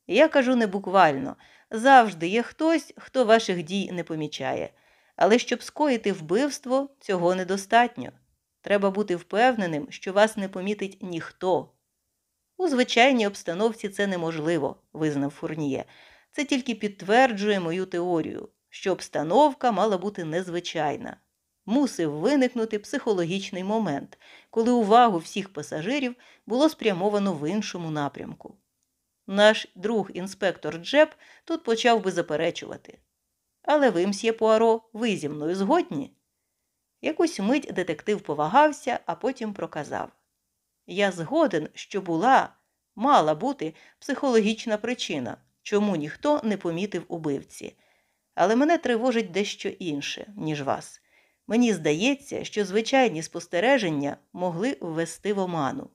Я кажу не буквально. Завжди є хтось, хто ваших дій не помічає. Але щоб скоїти вбивство, цього недостатньо. Треба бути впевненим, що вас не помітить ніхто. У звичайній обстановці це неможливо, визнав Фурніє. Це тільки підтверджує мою теорію, що обстановка мала бути незвичайна. Мусив виникнути психологічний момент, коли увагу всіх пасажирів було спрямовано в іншому напрямку. Наш друг інспектор Джеб тут почав би заперечувати. Але ви, мсьє Пуаро, ви зі мною згодні? Якусь мить детектив повагався, а потім проказав Я згоден, що була, мала бути психологічна причина, чому ніхто не помітив убивці. Але мене тривожить дещо інше, ніж вас. Мені здається, що звичайні спостереження могли ввести в оману.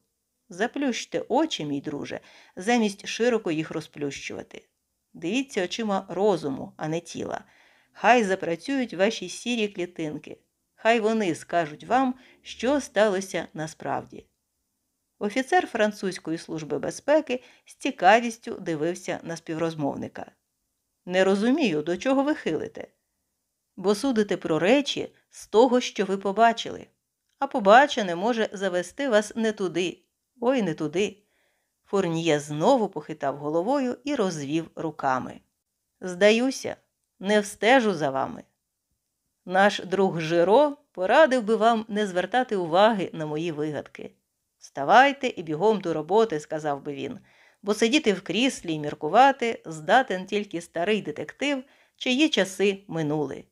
Заплющте очі, мій друже, замість широко їх розплющувати. Дивіться очима розуму, а не тіла. Хай запрацюють ваші сірі клітинки, хай вони скажуть вам, що сталося насправді. Офіцер французької служби безпеки з цікавістю дивився на співрозмовника. Не розумію, до чого ви хилите. Бо судите про речі з того, що ви побачили, а побачене може завести вас не туди, ой не туди. Фурніє знову похитав головою і розвів руками. Здаюся, не встежу за вами. Наш друг Жиро порадив би вам не звертати уваги на мої вигадки. Вставайте і бігом до роботи, сказав би він, бо сидіти в кріслі і міркувати здатен тільки старий детектив, чиї часи минули.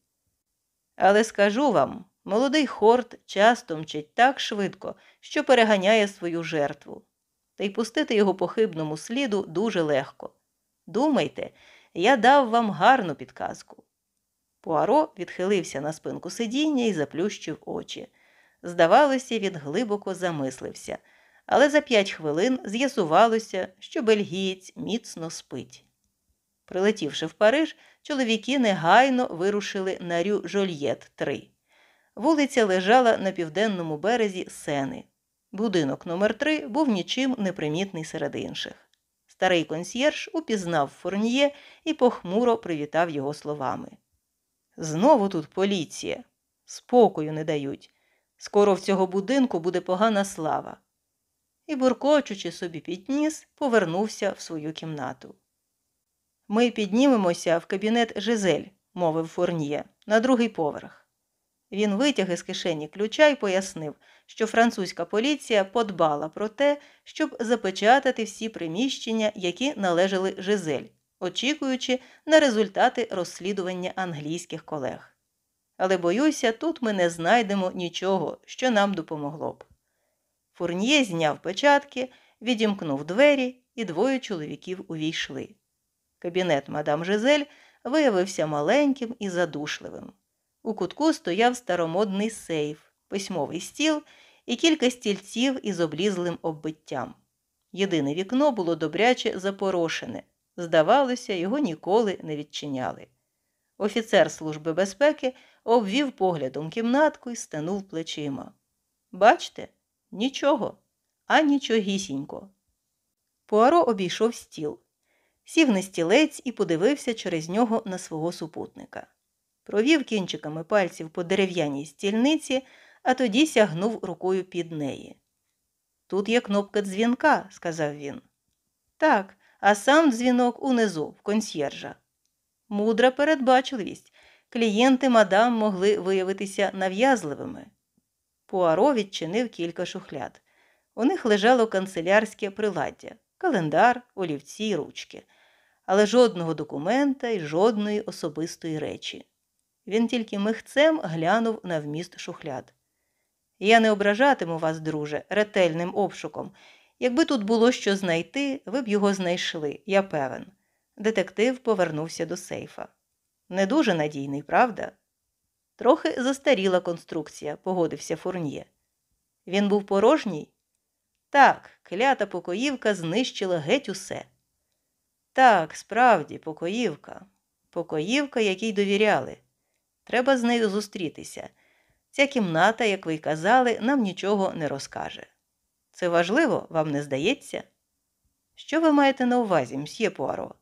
Але скажу вам, молодий хорт часто мчить так швидко, що переганяє свою жертву, та й пустити його по хибному сліду дуже легко. Думайте, я дав вам гарну підказку. Пуаро відхилився на спинку сидіння і заплющив очі. Здавалося, він глибоко замислився, але за п'ять хвилин з'ясувалося, що бельгієць міцно спить. Прилетівши в Париж, чоловіки негайно вирушили на рю Жольєт 3. Вулиця лежала на південному березі сени. Будинок номер 3 був нічим непримітний серед інших. Старий консьєрж упізнав фурніє і похмуро привітав його словами. Знову тут поліція. Спокою не дають. Скоро в цього будинку буде погана слава. І, буркочучи собі під ніс, повернувся в свою кімнату. Ми піднімемося в кабінет Жизель, мовив Фурньє, на другий поверх. Він витяг із кишені ключа і пояснив, що французька поліція подбала про те, щоб запечатати всі приміщення, які належали Жизель, очікуючи на результати розслідування англійських колег. Але боюся, тут ми не знайдемо нічого, що нам допомогло б. Фурньє зняв печатки, відімкнув двері, і двоє чоловіків увійшли. Кабінет мадам Жизель виявився маленьким і задушливим. У кутку стояв старомодний сейф, письмовий стіл і кілька стільців із облізлим оббиттям. Єдине вікно було добряче запорошене. Здавалося, його ніколи не відчиняли. Офіцер Служби безпеки обвів поглядом кімнатку і стенув плечима. Бачте, нічого, а нічогісінько. Пуаро обійшов стіл, сів на стілець і подивився через нього на свого супутника. Провів кінчиками пальців по дерев'яній стільниці, а тоді сягнув рукою під неї. Тут є кнопка дзвінка, сказав він. Так, а сам дзвінок унизу, в консьєржа. Мудра передбачливість. Клієнти мадам могли виявитися нав'язливими. Пуаро відчинив кілька шухляд. У них лежало канцелярське приладдя, календар, олівці й ручки, але жодного документа і жодної особистої речі. Він тільки михцем глянув на вміст шухляд. Я не ображатиму вас, друже, ретельним обшуком. Якби тут було що знайти, ви б його знайшли, я певен. Детектив повернувся до сейфа. Не дуже надійний, правда? Трохи застаріла конструкція, погодився Фурньє. Він був порожній? Так, клята покоївка знищила геть усе. Так, справді, покоївка, покоївка, якій довіряли. Треба з нею зустрітися. Ця кімната, як ви й казали, нам нічого не розкаже. Це важливо, вам не здається? Що ви маєте на увазі, мсьє Пуаро?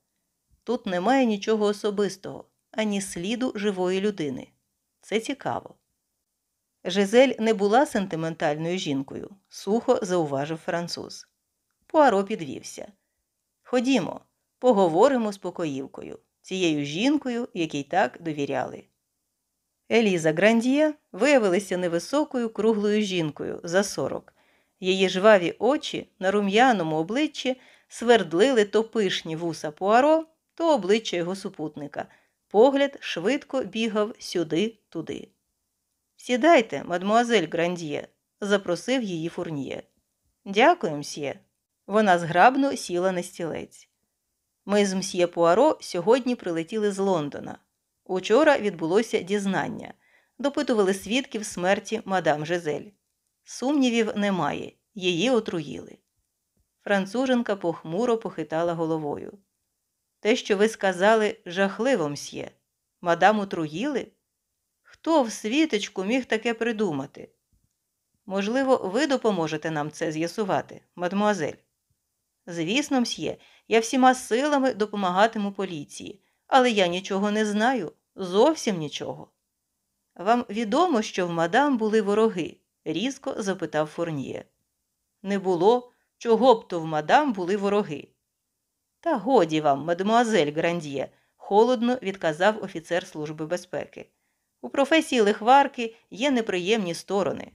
Тут немає нічого особистого, ані сліду живої людини. Це цікаво. Жизель не була сентиментальною жінкою, сухо зауважив француз. Пуаро підвівся. Ходімо, поговоримо з покоївкою, цією жінкою, якій так довіряли. Еліза Грандіє виявилася невисокою круглою жінкою за сорок. Її жваві очі на рум'яному обличчі свердлили то пишні вуса Пуаро, то обличчя його супутника. Погляд швидко бігав сюди, туди. Сідайте, мадмуазель Грандьє, запросив її Фурньє. Дякую, мсьє. Вона зграбно сіла на стілець. Ми з мсьє Пуаро сьогодні прилетіли з Лондона. Учора відбулося дізнання, допитували свідків смерті мадам Жизель. Сумнівів немає, її отруїли. Француженка похмуро похитала головою. Те, що ви сказали, жахливо, мсьє. Мадам отруїли? Хто в світочку міг таке придумати? Можливо, ви допоможете нам це з'ясувати, мадмуазель. Звісно, мсьє, я всіма силами допомагатиму поліції, але я нічого не знаю, зовсім нічого. Вам відомо, що в мадам були вороги? різко запитав Фурніє. Не було, чого б то в мадам були вороги. Та годі вам, мадемуазель Грандіє, холодно відказав офіцер Служби безпеки. У професії лихварки є неприємні сторони.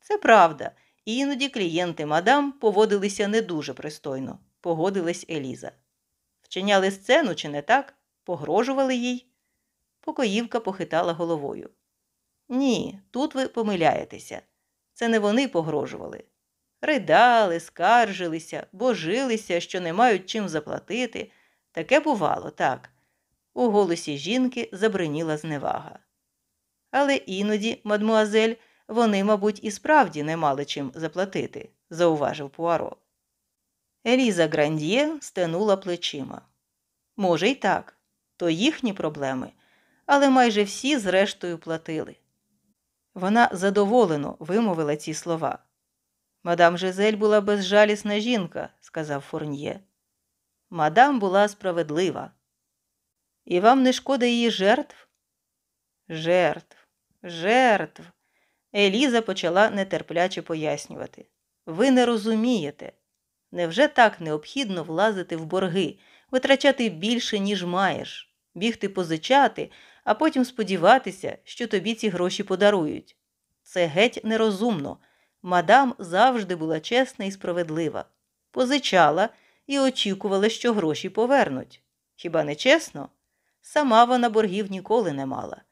Це правда, іноді клієнти мадам поводилися не дуже пристойно, погодилась Еліза. Вчиняли сцену, чи не так? Погрожували їй? Покоївка похитала головою. Ні, тут ви помиляєтеся. Це не вони погрожували. Ридали, скаржилися, божилися, що не мають чим заплатити. Таке бувало, так. У голосі жінки забриніла зневага. Але іноді, мадмуазель, вони, мабуть, і справді не мали чим заплатити, зауважив Пуаро. Еліза Грандіє стенула плечима. Може, й так, то їхні проблеми, але майже всі, зрештою, платили. Вона задоволено вимовила ці слова. Мадам Жизель була безжалісна жінка, сказав Фурньє. Мадам була справедлива. І вам не шкода її жертв? Жертв, жертв. Еліза почала нетерпляче пояснювати. Ви не розумієте. Невже так необхідно влазити в борги, витрачати більше, ніж маєш, бігти позичати, а потім сподіватися, що тобі ці гроші подарують? Це геть нерозумно. Мадам завжди була чесна і справедлива. Позичала і очікувала, що гроші повернуть. Хіба не чесно? Сама вона боргів ніколи не мала.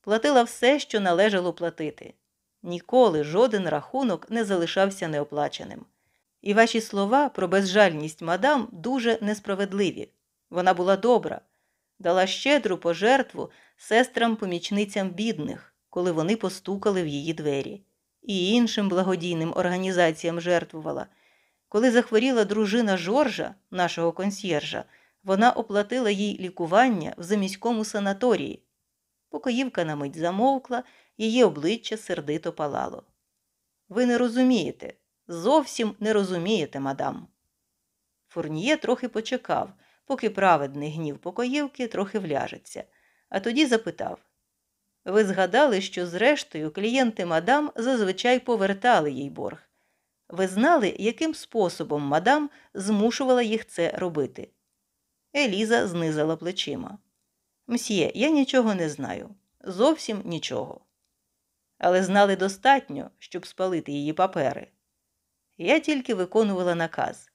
Платила все, що належало платити. Ніколи жоден рахунок не залишався неоплаченим. І ваші слова про безжальність мадам дуже несправедливі. Вона була добра, дала щедру пожертву сестрам-помічницям бідних, коли вони постукали в її двері, і іншим благодійним організаціям жертвувала. Коли захворіла дружина Жоржа, нашого консьєржа, вона оплатила їй лікування в заміському санаторії. Покоївка на мить замовкла, її обличчя сердито палало. Ви не розумієте, зовсім не розумієте, мадам. Фурніє трохи почекав, поки праведний гнів покоївки трохи вляжеться, а тоді запитав Ви згадали, що, зрештою, клієнти мадам зазвичай повертали їй борг. Ви знали, яким способом мадам змушувала їх це робити? Еліза знизала плечима. Мсьє, я нічого не знаю. Зовсім нічого. Але знали достатньо, щоб спалити її папери. Я тільки виконувала наказ.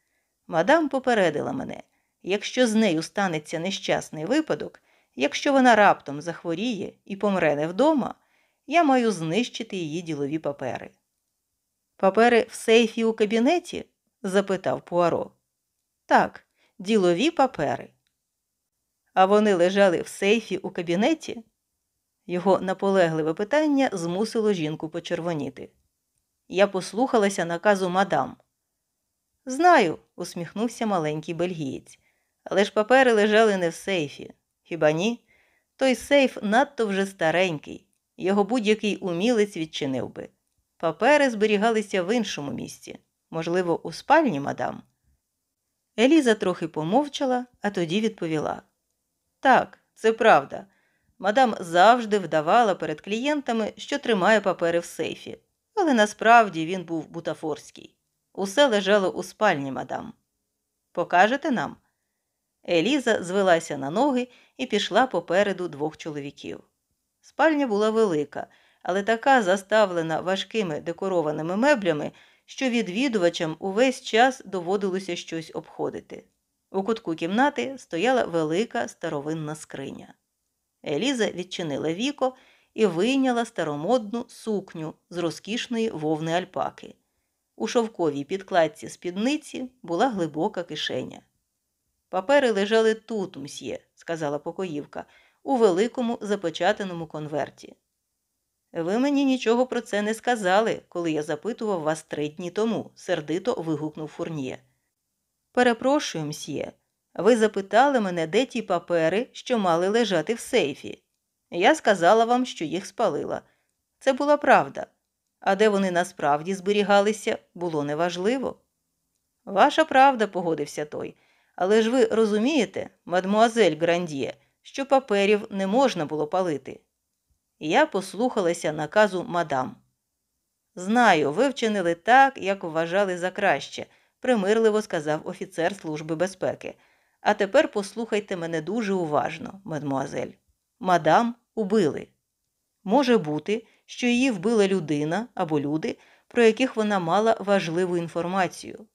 Мадам попередила мене якщо з нею станеться нещасний випадок, якщо вона раптом захворіє і помре не вдома, я маю знищити її ділові папери. Папери в сейфі у кабінеті? запитав Пуаро. Так, ділові папери. А вони лежали в сейфі у кабінеті? Його наполегливе питання змусило жінку почервоніти. Я послухалася наказу мадам. Знаю, усміхнувся маленький бельгієць. Але ж папери лежали не в сейфі. Хіба ні? Той сейф надто вже старенький, його будь-який умілець відчинив би. Папери зберігалися в іншому місці, можливо, у спальні мадам. Еліза трохи помовчала, а тоді відповіла Так, це правда. Мадам завжди вдавала перед клієнтами, що тримає папери в сейфі, але насправді він був бутафорський. Усе лежало у спальні мадам. Покажете нам? Еліза звелася на ноги і пішла попереду двох чоловіків. Спальня була велика, але така заставлена важкими декорованими меблями, що відвідувачам увесь час доводилося щось обходити. У кутку кімнати стояла велика старовинна скриня. Еліза відчинила віко і вийняла старомодну сукню з розкішної вовни альпаки. У шовковій підкладці спідниці була глибока кишеня. Папери лежали тут, мсьє, сказала покоївка, у великому запечатаному конверті. Ви мені нічого про це не сказали, коли я запитував вас три дні тому, сердито вигукнув фурніє. Перепрошую, мсьє, ви запитали мене, де ті папери, що мали лежати в сейфі. Я сказала вам, що їх спалила. Це була правда. А де вони насправді зберігалися, було неважливо. Ваша правда, погодився той. Але ж ви розумієте, мадмуазель Грандіє, що паперів не можна було палити. Я послухалася наказу мадам. Знаю, ви вчинили так, як вважали за краще, примирливо сказав офіцер Служби безпеки. А тепер послухайте мене дуже уважно, мадмуазель. Мадам убили. Може бути, що її вбила людина або люди, про яких вона мала важливу інформацію.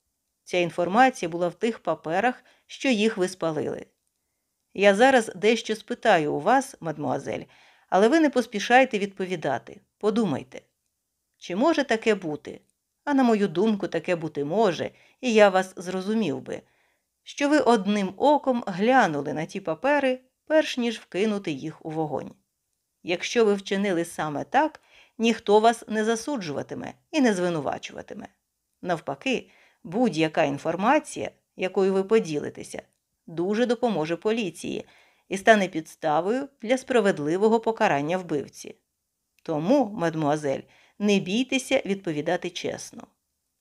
Ця інформація була в тих паперах, що їх ви спалили. Я зараз дещо спитаю у вас, мадмуазель, але ви не поспішайте відповідати. Подумайте, чи може таке бути? А на мою думку, таке бути може, і я вас зрозумів би, що ви одним оком глянули на ті папери, перш ніж вкинути їх у вогонь. Якщо ви вчинили саме так, ніхто вас не засуджуватиме і не звинувачуватиме. Навпаки, будь-яка інформація, якою ви поділитеся, дуже допоможе поліції і стане підставою для справедливого покарання вбивці. Тому, мадмуазель, не бійтеся відповідати чесно.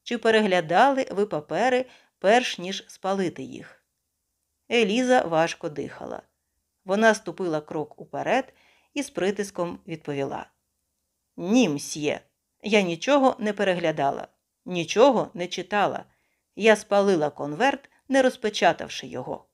Чи переглядали ви папери, перш ніж спалити їх? Еліза важко дихала. Вона ступила крок уперед і з притиском відповіла: Ні, мсьє, Я нічого не переглядала, нічого не читала. Я спалила конверт, не розпечатавши його.